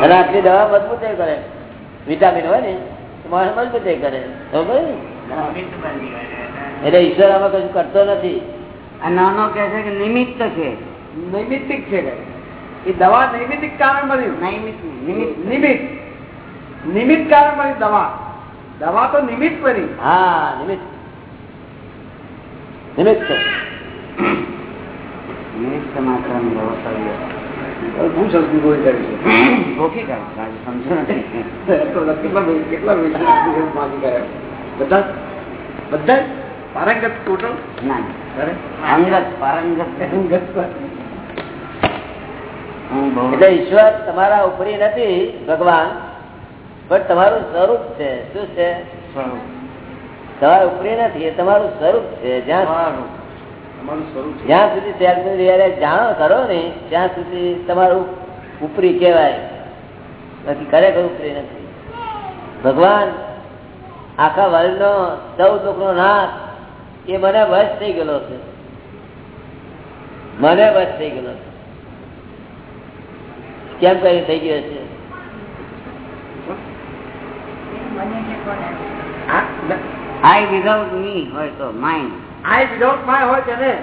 S2: અને આટલી દવા મજબૂત કરે. વિટામિન હોય ને માણસ મજબૂત કરે. એટલે ઈશ્વર આમાં કશું કરતો નથી.
S8: આ નાનો કે છે કે નિમિત્ત છે.
S7: નૈમિતિક છે. એ દવા નૈમિતિક કારણ બન્યું
S8: નૈમિત નિમિત્ત.
S7: નિમિત્ત. કારણ બની દવા. દવા તો નિમિત્ત બની
S2: હા નિમિત્ત. નિમિત્ત
S8: નિમિત્ત માત્ર
S7: હું સંસ્કૃત બોલી કરી છે
S8: ગોખી કાઢ સમજો નથી
S7: કેટલા બધા બધા પારંગત ટોટલ
S8: ના અંગત પારંગત
S7: પારંગત
S2: એટલે ઈશ્વર તમારા ઉપરી નથી ભગવાન પણ તમારું સ્વરૂપ છે. શું છે? તમારા ઉપરી નથી એ તમારું સ્વરૂપ છે. જ્યાં
S8: સ્વરૂપ.
S7: તમારું સ્વરૂપ છે
S2: જ્યાં સુધી સેલ્ફ જાણો કરો ને ત્યાં સુધી તમારું ઉપરી કહેવાય. બાકી ખરેખર ઉપરી નથી. ભગવાન આખા વર્લ્ડ નો સૌ દુઃખ નો નાથ એ મને વશ થઈ ગયેલો છે. મને વશ થઈ ગયેલો છે. કેમ કરી થઈ ગયો છે?
S8: આઈ વિધાઉટ મી હોય તો માઇન્ડ
S7: આઈ વિધાઉટ માય હોય પડી ને?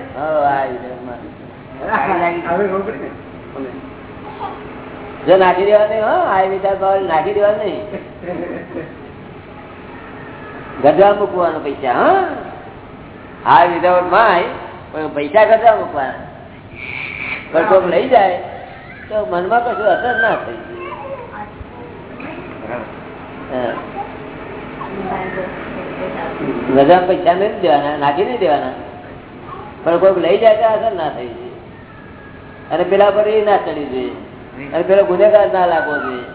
S2: જો નાખી દેવા નહીં આઈ વિધાઉટ માય નાખી દેવા નહીં. મૂકવાનો પૈસા હા. આઈ વિધાઉટ માય પણ પૈસા ગજવા મૂકવાના. પણ કોઈક લઈ જાય તો મનમાં કશું અસર ના થઈ ગજા પૈસા નથી દેવાના નાખી નહીં દેવાના. પણ કોઈક લઈ જાય તો અસર ના થઈ જાય અને પેલા પર એ ના ચડી જોઈએ. અને પેલો ગુનેગાર ના લાગવો જોઈએ.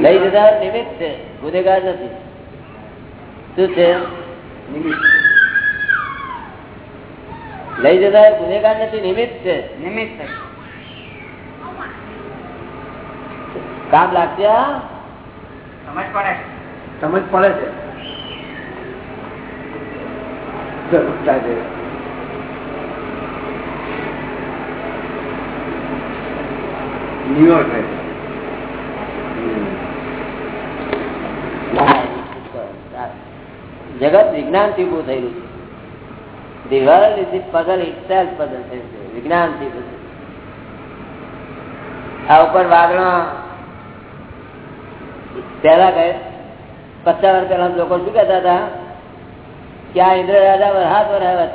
S2: લઈ જતા નિમિત્ત છે ગુનેગાર નથી. શું છે? લઈ જતા ગુનેગાર નથી નિમિત્ત છે.
S8: નિમિત્ત
S2: કામ લાગશે
S8: સમજ પડે
S7: સમજ પડે છે?
S2: જગત વિજ્ઞાનથી ઉભું થયેલું છે. The world is the puzzle it puzzle છે. વિજ્ઞાનથી આ ઉપર વાગણો પેલા કહે પચાસ વર્ષ પહેલા લોકો શું કહેતા હતા? કે આ ઇન્દ્ર રાજા વરસાદ વરસાદ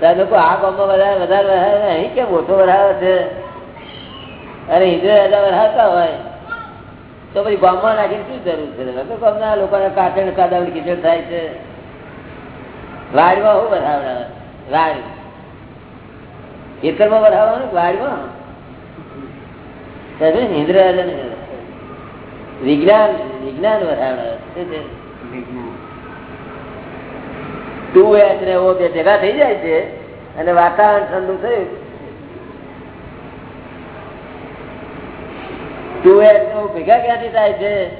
S2: કે લોકો આ ગામમાં વધારે વધારે વરસાદ અહીં કેમ ઓછો વરસાદ છે? અરે ઇન્દ્ર રાજા વરસાદતા હોય. તો પછી ગામમાં નાખીને શું જરૂર છે? ગામના લોકોને કાકડ કાદાવડી કીચડ થાય છે. વાડીમાં શું વરસાવડાવે વાડી. ખેતરમાં વરસાવવાનું વાડીમાં? ઇન્દ્ર રાજા ને વિજ્ઞાન વિજ્ઞાન ને ભેગા થઈ જાય છે અને વાતાવરણ ઠંડુ થયું. ટુ એચ ભેગા ક્યાંથી થાય છે?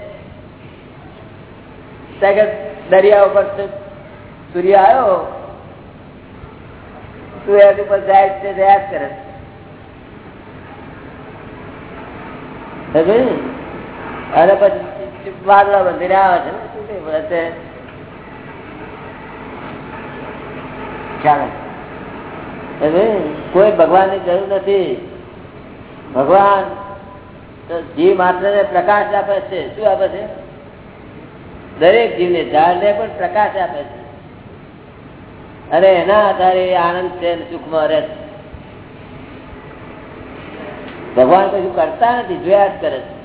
S2: દરિયા ઉપર સૂર્ય આવ્યો. ટુ એચ ઉપર જાય છે જ કરે અને પછી વાદળા બંધીને આવે છે ને ચાલે. કોઈ ભગવાનની જરૂર નથી. ભગવાન જીવ માત્ર ને પ્રકાશ આપે છે. શું આપે છે? દરેક જીવને ઝાડને પણ પ્રકાશ આપે છે. અને એના આધારે આનંદ છે સુખમાં રહે છે. ભગવાન કશું કરતા નથી, જોયા જ કરે છે.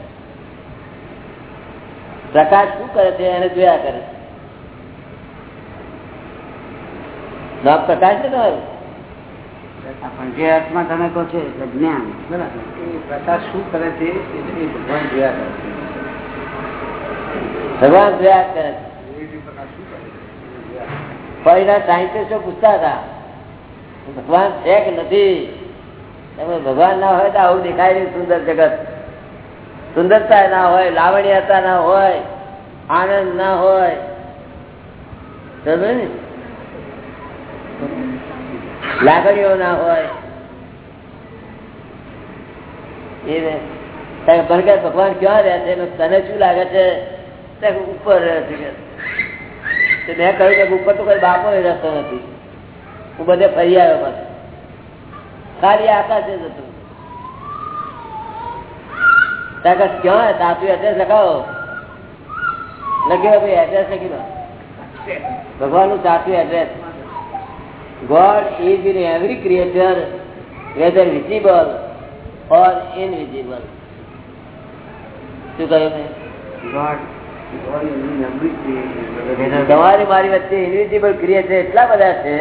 S2: પ્રકાશ શું કરે છે એને જોયા કરે છે? નામ પ્રકાશ છે તમારું?
S8: પણ જે અર્થમાં તમે કહો છો એટલે જ્ઞાન
S7: બરાબર. પ્રકાશ શું કરે છે એ ભગવાન જોયા કરે છે.
S2: ભગવાન જોયા કરે છે.
S7: શું કરે છે?
S2: પહેલા સાયન્ટિસ્ટો પૂછતા હતા ભગવાન છે કે નથી? તમે ભગવાન ના હોય તો આવું દેખાય નહીં સુંદર જગત. સુંદરતા ના હોય લાવણ્યતા ના હોય આનંદ ના હોય. સમજે ને? લાગણીઓ ના હોય. એ કહે, ભગવાન ક્યાં રહ્યા છે? તને શું લાગે છે? ઉપર રહે છે. મેં કહ્યું કે ઉપર તો કોઈ બાપો રહેતો નથી. હું બધે ફરી આવ્યો પાછો. ખાલી આકાશ જ હતું. ત્યાં કહે, ક્યાં તાપી એડ્રેસ લખાવો લખ્યો ભાઈ એડ્રેસ લખી દો ભગવાનનું સાચું address God is in every creature whether visible or invisible શું કહ્યું મેં
S8: God, God is in everything.
S2: તમારી મારી વચ્ચે ઇનવિઝિબલ ક્રિએચર એટલા બધા છે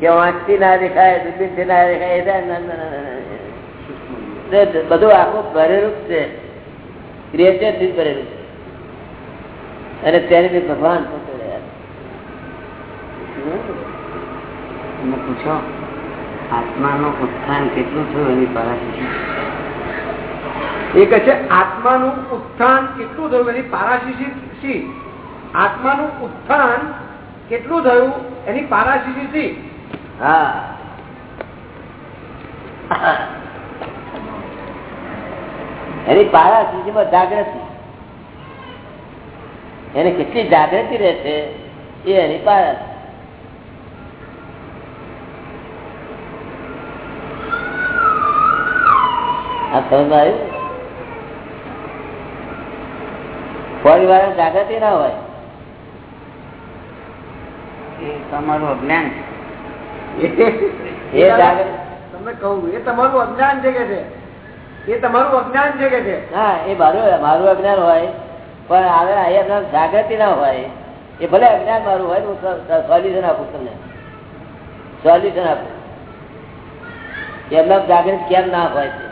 S2: કે વાંચતી ના દેખાય દૂરબીનથી ના દેખાય એ ના- ના- ના- ના- ના. તે બધું આખું ભરેલું છે. ક્રિએટેડથી ભરેલું છે. અને ત્યારે બી ભગવાન પોતે.
S8: પૂછો આત્માનું ઉત્થાન કેટલું થયું એની પારાશી?
S7: એ કહે છે આત્માનું ઉત્થાન કેટલું થયું એની પારાશીષી આત્માનું ઉત્થાન કેટલું થયું એની પારાશીષી શી?
S2: હા. એની પારા સ્થિતિમાં જાગૃતિ. એને કેટલી જાગૃતિ રહેશે એ એની પારા પરિવાર જાગૃતિ ના હોય.
S8: તમારું અજ્ઞાન
S2: એ જાગૃતિ.
S9: તમને કહું એ તમારું અજ્ઞાન છે કે છે? એ તમારું અજ્ઞાન છે કે છે?
S2: હા એ મારું મારું અજ્ઞાન હોય પણ હવે અહીંયા જાગૃતિ ના હોય. એ ભલે અજ્ઞાન મારું હોય હું સોલ્યુશન આપું તમને. સોલ્યુશન આપું. એમના જાગૃત કેમ ના હોય છે?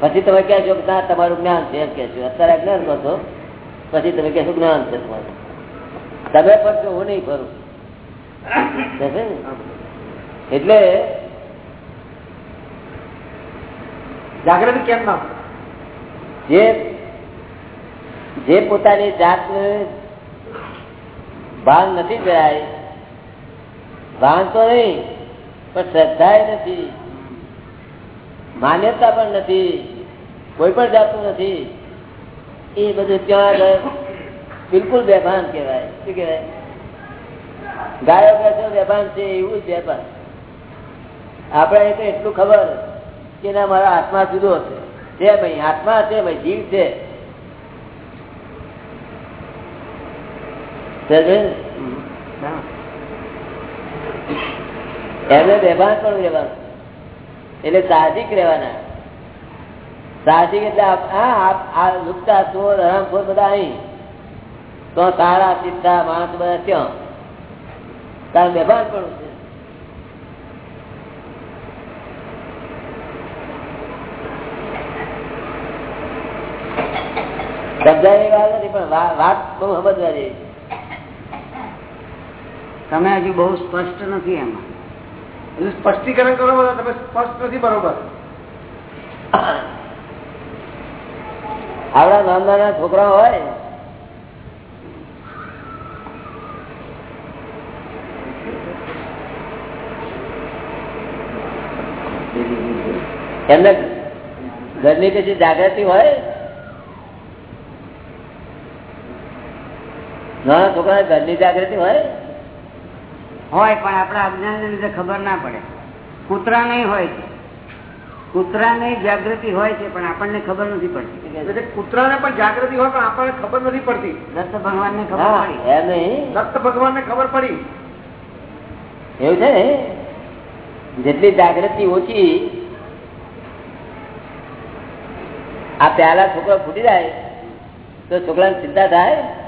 S2: પછી તમે કહેશો કે ના તમારું જ્ઞાન છે એમ કહેશો. અત્યારે અજ્ઞાન નો છો. પછી તમે કહેશો જ્ઞાન છે તમારું. તમે પણ હું નહીં ફરું એટલે
S9: જાગૃતિ કેમ ના
S2: જે જે પોતાની જાત ભાન નથી જાય, ભાન તો નહીં, પણ શ્રદ્ધા નથી, માન્યતા પણ નથી, કોઈ પણ જાતનું નથી, એ બધું ત્યાં આગળ બિલકુલ બેભાન કહેવાય. શું કહેવાય? ગાયો બેભાન છે, એવું જ બેભાન. આપણે એટલું ખબર કે ના આત્મા જુદો છે. છે ભાઈ, આત્મા છે ભાઈ, જીવ છે. એમને વ્યવહાર પણ રહેવાનું. એટલે સાહજિક રહેવાના. સાહજિક એટલે આ લુપ્તા, ચોર હરામખોર બધા અહીં. તો તારા સીધા માણસ બધા ત્યાં. તાર વ્યવહાર પણ છે. સમજાય વાત નથી પણ વાત બહુ સમજવા જેવી
S8: તમે હજુ બહુ સ્પષ્ટ નથી એમાં.
S9: સ્પષ્ટીકરણ કરો બધા તમે સ્પષ્ટ નથી બરોબર.
S2: આવડા નાના નાના છોકરા હોય. એમને ઘરની કશી જાગૃતિ હોય? નાના છોકરા ઘરની જાગૃતિ હોય?
S8: હોય પણ આપણા અજ્ઞાન ને લીધે ખબર ના પડે. કૂતરા નહીં હોય છે. કૂતરા ની જાગૃતિ હોય છે પણ આપણને ખબર નથી પડતી.
S9: એટલે કૂતરાને પણ જાગૃતિ હોય પણ આપણને ખબર નથી પડતી.
S8: દત્ત ભગવાન ને ખબર પડી.
S2: દત્ત નહીં.
S9: ને ખબર પડી.
S2: એવું છે ને? જેટલી જાગૃતિ ઓછી આ પ્યાલા છોકરો ફૂટી જાય તો છોકરાને ચિંતા થાય?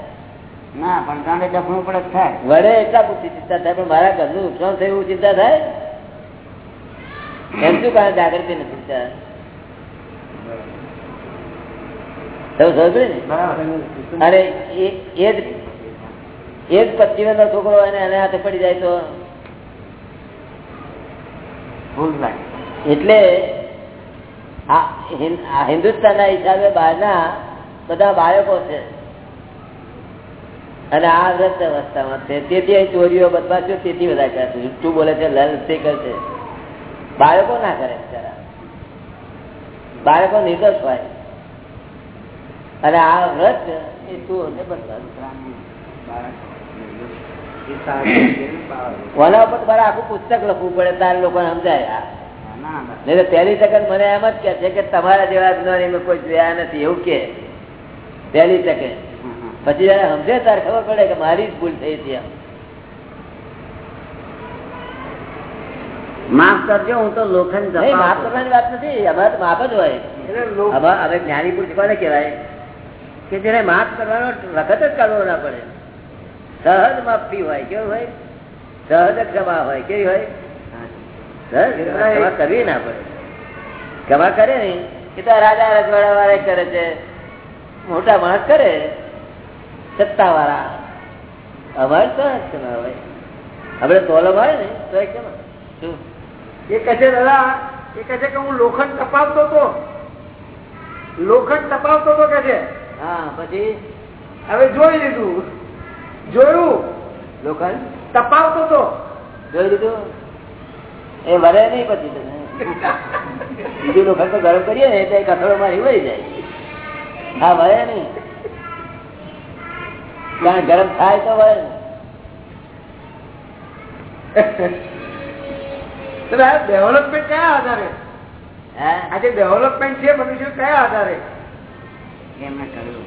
S8: ના પણ ડફણું પડે થાય.
S2: વડે એટલા પૂછી ચિંતા થાય પણ મારા ઘરનું નુકસાન થયું એવું ચિંતા થાય? એમ શું કારણ જાગૃતિ નથી ચિંતા અને એ જ એ જ પચીસ નો છોકરો એને એને હાથે પડી જાય તો? એટલે હિન્દુસ્તાન ના હિસાબે બહારના બધા બાળકો છે. અને આ વ્રત અવસ્થામાં છે તેથી અહીં ચોરીઓ બદમાશો તેથી બધા કરે છે. જુઠ્ઠું બોલે છે લલચી કરે છે. બાળકો ના કરે બિચારા. બાળકો નિર્દોષ હોય. અને આ વ્રત એ તું ને બદમાશ. ઉપર મારે આખું પુસ્તક લખવું પડે તારે લોકો સમજાય. નહીં તો પહેલી સેકન્ડ મને એમ જ કે છે કે તમારા જેવા જ્ઞાની કોઈ જોયા નથી એવું કે પહેલી સેકન્ડ પછી જયારે સમજે ત્યારે ખબર પડે કે મારી જ ભૂલ થઈ હતી
S8: માફ કરજો હું તો લોખંડ
S2: માફ કરવાની વાત નથી અમારે માફ જ હોય.
S9: એટલે લોકો
S2: અમારે હવે જ્ઞાની પુરુષ કોને કહેવાય? કે જેને માફ કરવાનો વખત જ કાઢવો ના પડે. સહજ માફી હોય કેવું હોય? સહજ ક્ષમા હોય કેવી હોય? સહજ ક્ષમા કરવી ના પડે. ક્ષમા કરે ને એ તો રાજા રજવાડા વાળા કરે છે. મોટા માણસ કરે. સત્તા વાળા અમારે તો સહજ ક્ષમા હોય આપણે ને તો એ કેમ?
S9: એ કહે છે દાદા એ કહે છે કે હું લોખંડ તપાવતો હતો. લોખંડ તપાવતો હતો કે છે.
S2: હા પછી?
S9: હવે જોઈ લીધું. જોયું?
S2: લોખંડ?
S9: તપાવતો હતો.
S2: જોઈ લીધું? એ વરે નહીં પછી તને. બીજું લોખંડ તો ગરમ કરીએ ને એટલે કથળો મારી વળી જાય. હા વરે નહીં. કારણ ગરમ થાય તો વળે
S9: ડેવલપમેન્ટ કયા આધારે? આજે ડેવલપમેન્ટ છે મનુષ્ય કયા આધારે
S8: એમને કહ્યું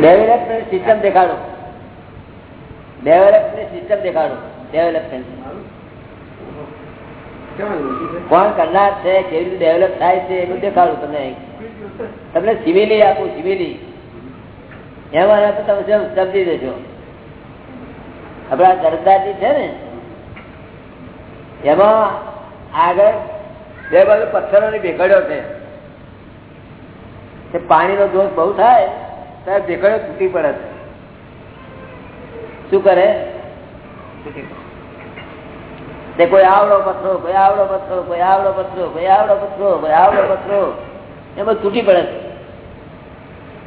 S2: ડેવલપમેન્ટ સિસ્ટમ દેખાડો ડેવલપમેન્ટ સિસ્ટમ દેખાડો ડેવલપમેન્ટ કોણ કરનાર છે, કેવી રીતે ડેવલપ થાય છે એનું દેખાડું તમને તમને સિવિલી આપું સિવિલી એમાં તમે સમજી દેજો આપણા સરદારજી છે ને, એમાં આગળ બે બાજુ પથ્થરોની ભેગડો છે. તે પાણીનો દોષ બહુ થાય ત્યારે ભેગડો તૂટી પડે છે. શું કરે? તે કોઈ આવડો પથરો કોઈ આવડો પથરો કોઈ આવડો પથરો કોઈ આવડો પથરો કોઈ આવડો પથરો એમાં તૂટી પડે છે.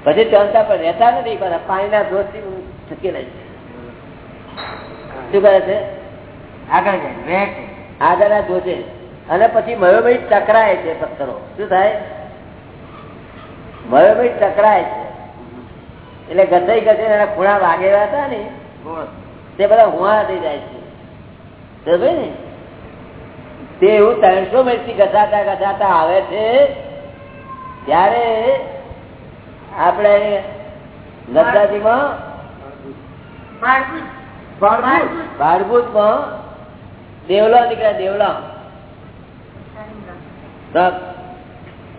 S2: પછી ચાલતા પણ રહેતા નથી પણ પાણીના દોષથી થકી રહે છે. શું કરે છે?
S8: આગળ જાય
S2: ધોજે અને પછી મયોમય ટકરાય છે પથ્થરો. શું થાય? મયોમય ટકરાય છે. એટલે ઘસાઈ ઘસાઈ એના ખૂણા વાગેલા હતા ને તે બધા હુવા થઈ જાય છે. ને? તે એવું ત્રણસો મિનિટથી ઘસાતા ઘસાતા આવે છે, ત્યારે આપણે
S1: બાળકું.
S2: ભાડભૂતમાં દેવલા નીકળ્યા, દેવલા.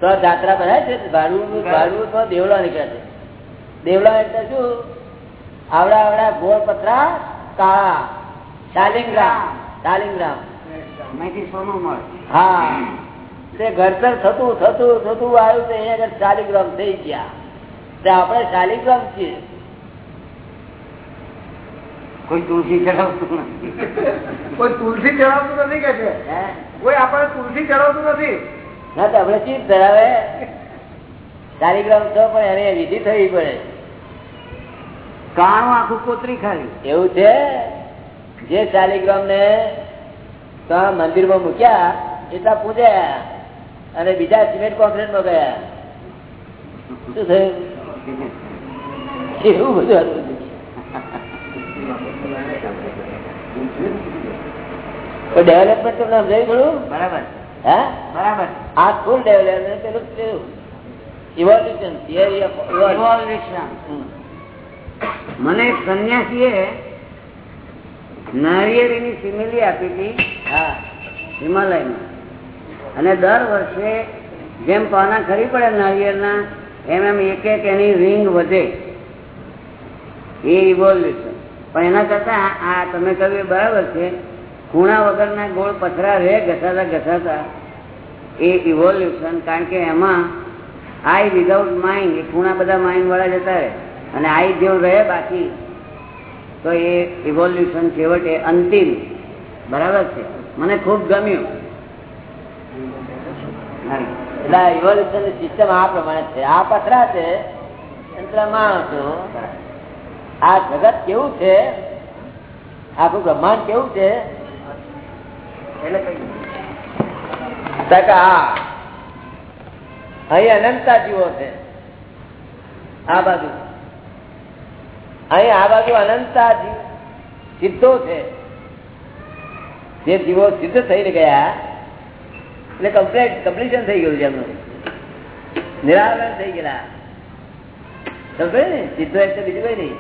S2: તો જાત્રા ભરાય છે ભાડભૂત ભાડભૂતમાં દેવલા નીકળ્યા છે. દેવલા એટલે શું? આવડા આવડા ગોળ પથરા, કાળા શાલિંગ્રામ
S8: મળે.
S2: હા. તે ઘડતર થતું થતું થતું આવ્યું તો અહીંયા આગળ શાલિગ્રામ થઈ ગયા. તે આપણે શાલિગ્રામ છીએ.
S8: કોઈ તુલસી ચડાવતું નથી.
S9: કોઈ તુલસી ચડાવતું નથી કે છે? કોઈ આપણે તુલસી ચડાવતું નથી?
S2: ના તો આપણે ચીજ ધરાવે. શાલિગ્રામ તો પણ એને વિધિ થવી પડે.
S8: કાણું આખું કોતરી ખાલી
S2: એવું છે? જે શાલિગ્રામ ને મંદિરમાં મૂક્યા એટલા પૂજ્યા અને બીજા સિમેન્ટ કોન્ક્રીટમાં ગયા. શું થયું? એવું બધું ડેવલપમેન્ટ તમને સમજાયું થોડું?
S8: બરાબર.
S2: હે?
S8: બરાબર.
S2: આ ફૂલ ડેવલપમેન્ટ પેલું કેવું ઇવોલ્યુશન થિયરી ઓફ
S8: ઇવોલ્યુશન મને સંન્યાસીએ નારિયેળીની સિમેલી આપી હતી.
S2: હા.
S8: હિમાલયમાં. અને દર વર્ષે જેમ પાના ખરી પડે નારિયેળના એમ એમ એક એક એની રિંગ વધે. એ ઇવોલ્યુશન પણ એના કરતા આ તમે કહ્યું એ બરાબર છે. ખૂણા વગરના ગોળ પથરા રહે ઘસાતા ઘસાતા એ ઇવોલ્યુશન કારણ કે એમાં આઈ વિધાઉટ માઇન્ડ એ ખૂણા બધા માઇન્ડ વાળા જતા રહે. અને આઈ જેવું રહે બાકી તો એ ઇવોલ્યુશન છેવટે અંતિમ. બરાબર છે? મને ખૂબ ગમ્યું.
S2: એટલે ઇવોલ્યુશન સિસ્ટમ આ પ્રમાણે છે. આ પથરા છે માણસો આ જગત કેવું છે? આખું બ્રહ્માંડ કેવું છે? અહીં અનંતા જીવો છે. આ બાજુ. અહીં આ બાજુ અનંતતા જીવ સિદ્ધો છે. જે જીવો સિદ્ધ થઈને ગયા, એટલે કમ્પ્લેટ કમ્પ્લીશન થઈ ગયું છે એમનું. નિરાકરણ થઈ ને? સિદ્ધો એટલે બીજું કઈ નહીં.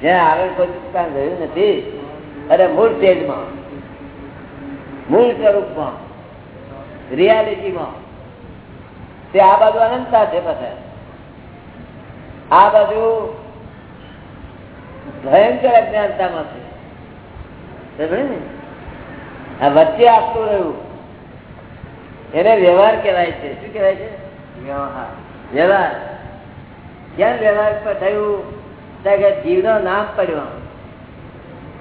S2: જ્યાં આગળ કોઈ ગયું નથી અરે મૂળ સ્ટેજમાં, મૂળ સ્વરૂપમાં, રિયાલિટીમાં, તે આ બાજુ અનંતતા છે પછી આ બાજુ ભયંકર અજ્ઞાનતામાં છે ને? આ વચ્ચે આપતું રહ્યું. એને વ્યવહાર કહેવાય છે. શું કહેવાય છે?
S8: વ્યવહાર.
S2: વ્યવહાર. કેમ વ્યવહાર થયું? કે જીવનો નામ પડ્યો.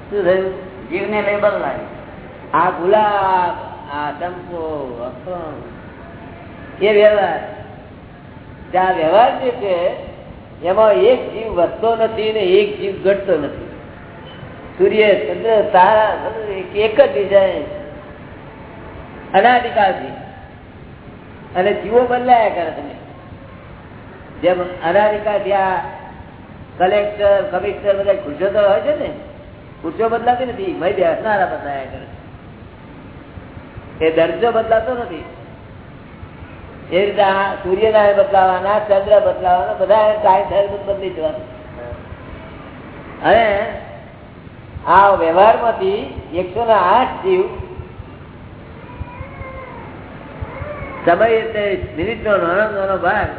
S2: શું થયું?
S8: જીવને લેબલ લાગે
S2: આ ગુલાબ આ ચંપો એ વ્યવહાર. જ્યાં વ્યવહાર જે છે એમાં એક જીવ વધતો નથી ને એક જીવ ઘટતો નથી. સૂર્ય, ચંદ્ર, તારા એક જ ડિઝાઇન અનાધિકારથી અને જીવો બદલાયા કરે તમે જેમ અનાધિકાર ત્યાં કલેક્ટર કમિશનર બધા ખુરશો તો હોય છે ને, ખુરશીઓ બદલાતી નથી. ભાઈ બેસનારા બદલાયા કરે એ દરજ્જો બદલાતો નથી. એ રીતે આ સૂર્યનારાયણ બદલાવાના, ચંદ્ર બદલાવાના, બધા ટાઈમ થાય બદલી જવાનું અને આ વ્યવહારમાંથી એકસો ને આઠ જીવ સમય એટલે મિનિટનો નાનો નાનો ભાગ